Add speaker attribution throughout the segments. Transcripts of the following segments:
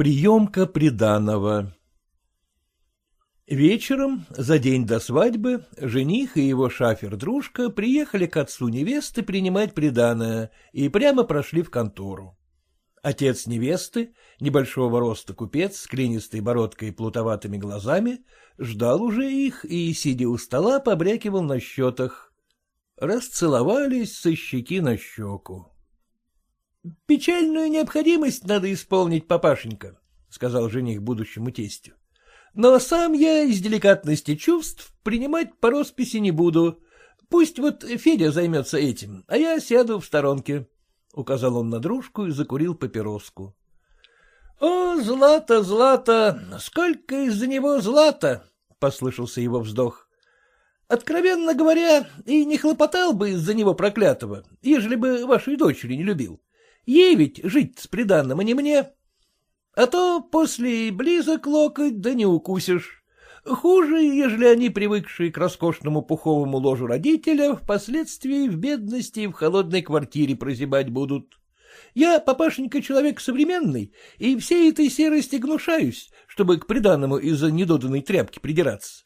Speaker 1: Приемка приданого Вечером, за день до свадьбы, жених и его шафер-дружка приехали к отцу невесты принимать приданое и прямо прошли в контору. Отец невесты, небольшого роста купец с клинистой бородкой и плутоватыми глазами, ждал уже их и, сидя у стола, побрякивал на счетах. Расцеловались со щеки на щеку. — Печальную необходимость надо исполнить, папашенька, — сказал жених будущему тестю. — Но сам я из деликатности чувств принимать по росписи не буду. Пусть вот Федя займется этим, а я сяду в сторонке, — указал он на дружку и закурил папироску. — О, Злата, Злата, сколько из-за него злата! — послышался его вздох. Откровенно говоря, и не хлопотал бы из-за него проклятого, ежели бы вашей дочери не любил. Ей ведь жить с приданным, а не мне. А то после близок локоть, да не укусишь. Хуже, ежели они, привыкшие к роскошному пуховому ложу родителя, впоследствии в бедности и в холодной квартире прозябать будут. Я, папашенька, человек современный, и всей этой серости гнушаюсь, чтобы к приданному из-за недоданной тряпки придираться.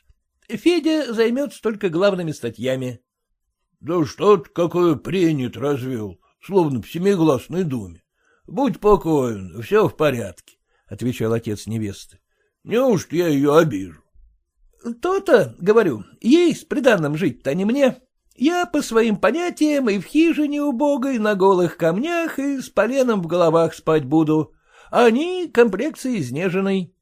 Speaker 1: Федя займется только главными статьями.
Speaker 2: — Да что-то какое принят развел, словно в семигласной думе. Будь покоен, все в порядке, — отвечал отец невесты. — Неужто я ее обижу?
Speaker 1: — То-то, говорю, ей с приданным жить-то, а не мне. Я по своим понятиям и в хижине убогой, на голых камнях и с поленом в головах спать буду. Они комплекции изнеженной.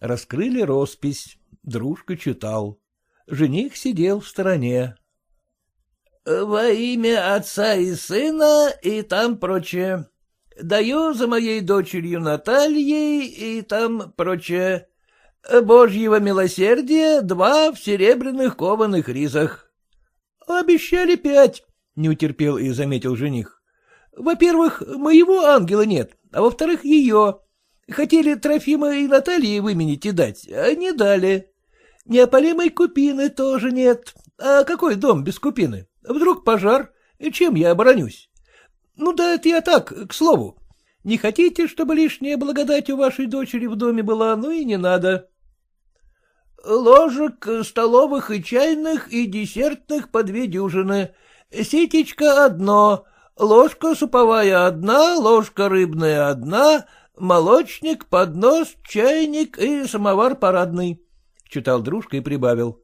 Speaker 1: Раскрыли роспись. Дружка читал. Жених сидел в стороне. Во имя отца и сына и там прочее. Даю за моей дочерью Натальей и там прочее. Божьего милосердия два в серебряных кованых ризах. — Обещали пять, — не утерпел и заметил жених. — Во-первых, моего ангела нет, а во-вторых, ее. Хотели Трофима и Натальи выменить и дать, а не дали. Неопалимой купины тоже нет. А какой дом без купины? Вдруг пожар? Чем я оборонюсь? Ну да это я так, к слову. Не хотите, чтобы лишняя благодать у вашей дочери в доме была, ну и не надо. Ложек столовых и чайных и десертных по две дюжины. Ситечка одно, ложка суповая одна, ложка рыбная одна, молочник, поднос, чайник и самовар парадный, — читал дружка и прибавил. —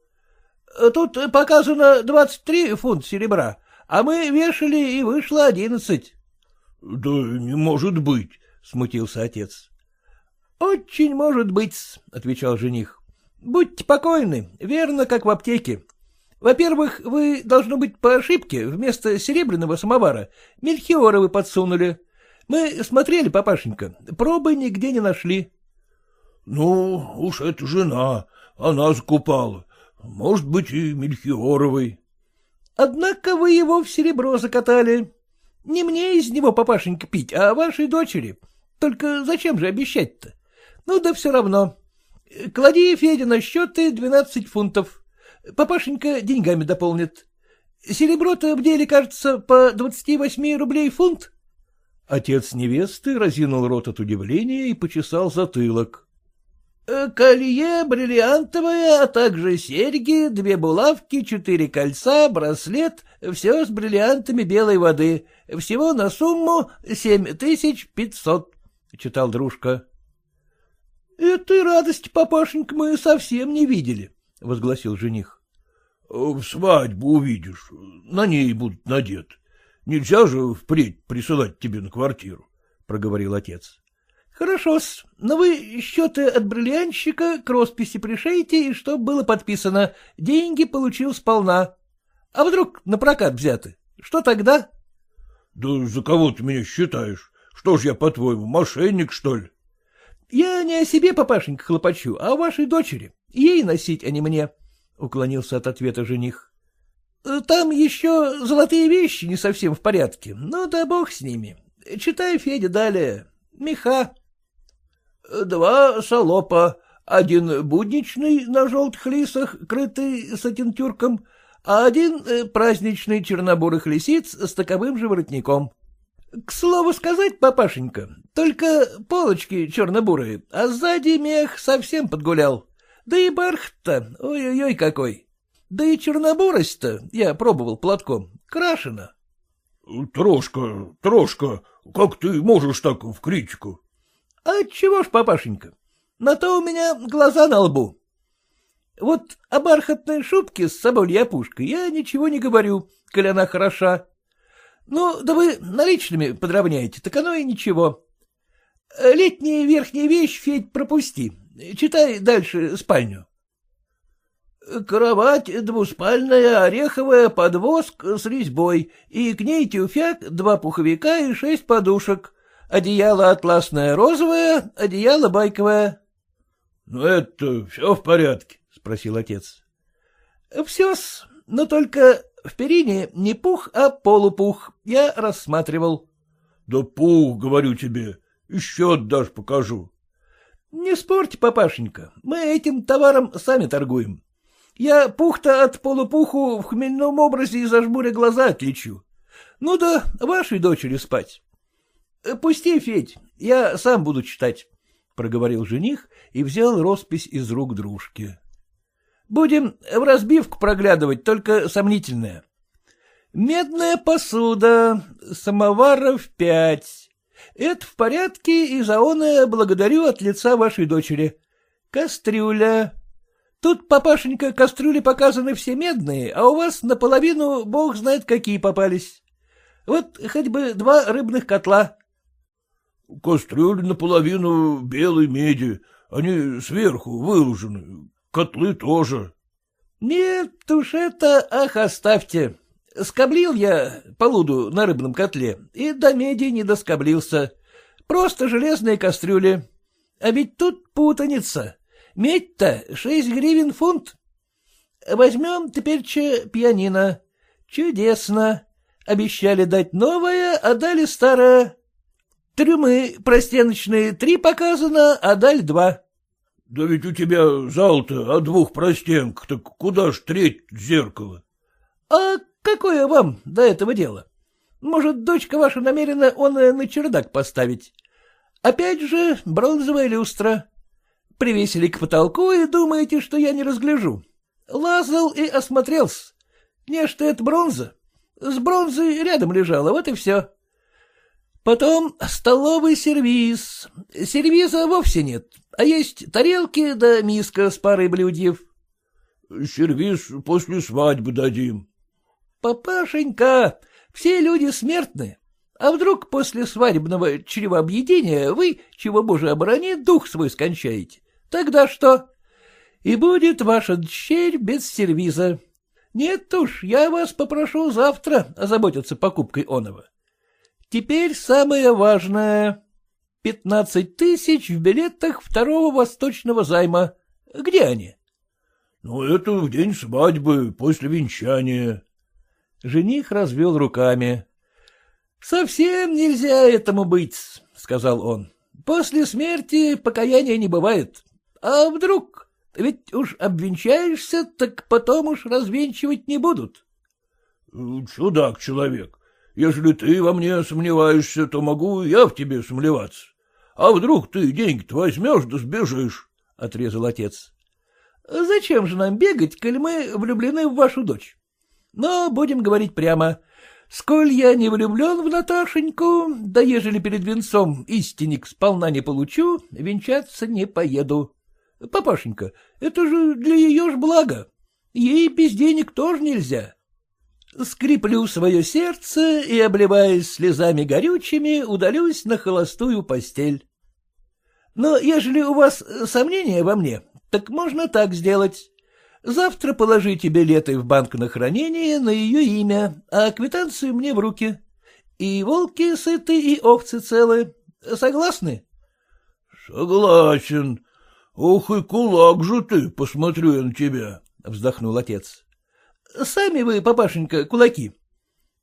Speaker 1: Тут показано двадцать три фунта серебра, а мы вешали, и вышло одиннадцать.
Speaker 2: — Да не может быть, — смутился отец.
Speaker 1: — Очень может быть, — отвечал жених. — Будьте покойны, верно, как в аптеке. Во-первых, вы, должно быть, по ошибке вместо серебряного самовара мельхиора вы подсунули. Мы смотрели, папашенька, пробы нигде не нашли.
Speaker 2: — Ну, уж это жена, она закупала. Может быть, и Мельхиоровой.
Speaker 1: — Однако вы его в серебро закатали. Не мне из него, папашенька, пить, а вашей дочери. Только зачем же обещать-то? Ну да все равно. Клади, Федя, на счеты двенадцать фунтов. Папашенька деньгами дополнит. Серебро-то в деле, кажется, по двадцати восьми рублей фунт. Отец невесты разинул рот от удивления и почесал затылок. Э, — Колье бриллиантовое, а также серьги, две булавки, четыре кольца, браслет, все с бриллиантами белой воды. Всего на сумму семь тысяч пятьсот, — читал дружка. — Этой радости, папашенька, мы совсем не видели, — возгласил жених.
Speaker 2: — В свадьбу увидишь, на ней будут надеты. Нельзя же впредь присылать тебе на квартиру, — проговорил отец.
Speaker 1: Хорошо-с, но вы счеты от бриллианщика к росписи пришейте, и чтоб было подписано, деньги получил сполна. А вдруг на прокат взяты? Что тогда?
Speaker 2: — Да за кого ты меня считаешь? Что ж я, по-твоему, мошенник, что ли?
Speaker 1: — Я не о себе, папашенька, хлопочу, а о вашей дочери. Ей носить, а не мне, — уклонился от ответа жених. — Там еще золотые вещи не совсем в порядке, ну да бог с ними. Читай, Федя, далее. Меха. Два солопа, один будничный на желтых лисах, крытый сатинтюрком, а один э, праздничный чернобурых лисиц с таковым же воротником. — К слову сказать, папашенька, только полочки черно-бурые, а сзади мех совсем подгулял. Да и бархат-то, ой-ой-ой какой. Да и чернобурость-то, я пробовал платком, крашена.
Speaker 2: — Трошка, Трошка, как ты можешь так в критику?
Speaker 1: — А чего ж, папашенька, на то у меня глаза на лбу. Вот о бархатной шубке с собольей опушкой я ничего не говорю, коли она хороша. Ну, да вы наличными подровняете, так оно и ничего. Летняя верхняя вещь, Федь, пропусти. Читай дальше спальню. Кровать двуспальная, ореховая, подвоск с резьбой, и к ней тюфяк, два пуховика и шесть подушек. Одеяло атласное розовое, одеяло байковое.
Speaker 2: — Ну, это все в порядке, — спросил отец.
Speaker 1: — Все-с, но только в перине не пух, а полупух. Я рассматривал.
Speaker 2: — Да пух, говорю тебе, еще отдашь, покажу.
Speaker 1: — Не спорьте, папашенька, мы этим товаром сами торгуем. Я пух-то от полупуху в хмельном образе и зажмуря глаза отличу. Ну да, вашей дочери спать. — Пусти, Федь, я сам буду читать, — проговорил жених и взял роспись из рук дружки. Будем в разбивку проглядывать, только сомнительная. Медная посуда, самоваров пять. Это в порядке, и за оное благодарю от лица вашей дочери. Кастрюля. Тут, папашенька, кастрюли показаны все медные, а у вас наполовину бог знает какие попались. Вот хоть бы два рыбных котла.
Speaker 2: — Кастрюли наполовину белой меди, они сверху выложены, Котлы тоже.
Speaker 1: — Нет уж это, ах, оставьте. Скоблил я полуду на рыбном котле, и до меди не доскоблился. Просто железные кастрюли. А ведь тут путаница. Медь-то шесть гривен фунт. Возьмем теперь че пианино. Чудесно. Обещали дать новое, а дали старое. Трюмы простеночные три показано, а дали два.
Speaker 2: — Да ведь у тебя зал-то о двух простенках, так куда ж треть зеркало?
Speaker 1: — А какое вам до этого дело? Может, дочка ваша намерена он на чердак поставить? Опять же бронзовая люстра. Привесили к потолку и думаете, что я не разгляжу. Лазал и осмотрелся. Не, что это бронза. С бронзой рядом лежала, вот и все. Потом столовый сервиз. Сервиза вовсе нет, а есть тарелки да миска с парой блюдьев.
Speaker 2: — Сервиз после свадьбы дадим.
Speaker 1: — Папашенька, все люди смертны. А вдруг после свадебного чревообъедения вы, чего боже оборони, дух свой скончаете? Тогда что? И будет ваша дщерь без сервиза. Нет уж, я вас попрошу завтра озаботиться покупкой оного. Теперь самое важное. Пятнадцать тысяч в билетах второго восточного займа. Где они?
Speaker 2: — Ну, это в день свадьбы, после венчания.
Speaker 1: Жених развел руками. — Совсем нельзя этому быть, — сказал он. — После смерти покаяния не бывает. А вдруг? Ведь уж обвенчаешься, так потом уж развенчивать не будут.
Speaker 2: — Чудак человек. Если ты во мне сомневаешься, то могу я в тебе сомневаться. А вдруг ты деньги-то возьмешь да сбежишь? — отрезал отец.
Speaker 1: — Зачем же нам бегать, коль мы влюблены в вашу дочь? Но будем говорить прямо. Сколь я не влюблен в Наташеньку, да ежели перед венцом истинник сполна не получу, венчаться не поеду. Папашенька, это же для ее ж блага. Ей без денег тоже нельзя. Скреплю свое сердце и, обливаясь слезами горючими, удалюсь на холостую постель. Но ежели у вас сомнения во мне, так можно так сделать. Завтра положите билеты в банк на хранение на ее имя, а квитанцию мне в руки. И волки сыты, и овцы целы. Согласны?
Speaker 2: — Согласен. Ох и кулак же ты, посмотрю я на тебя, — вздохнул отец.
Speaker 1: — Сами вы, папашенька, кулаки.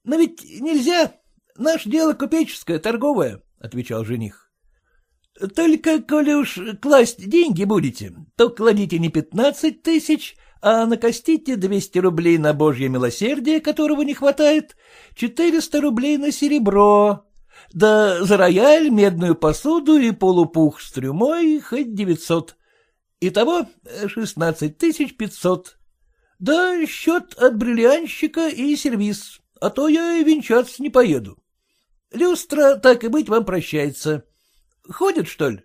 Speaker 1: Но ведь нельзя. Наше дело купеческое, торговое, — отвечал жених. — Только, коли уж класть деньги будете, то кладите не пятнадцать тысяч, а накостите двести рублей на божье милосердие, которого не хватает, четыреста рублей на серебро, Да за рояль, медную посуду и полупух с трюмой хоть девятьсот. Итого шестнадцать тысяч пятьсот. Да счет от бриллианщика и сервиз, а то я и венчаться не поеду. Люстра, так и быть, вам прощается. Ходит, что ли?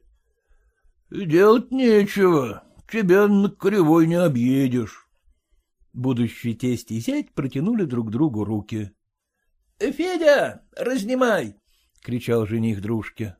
Speaker 2: — Делать нечего, тебя на кривой не объедешь.
Speaker 1: Будущий тесть и зять протянули друг другу руки. — Федя, разнимай! — кричал жених дружке.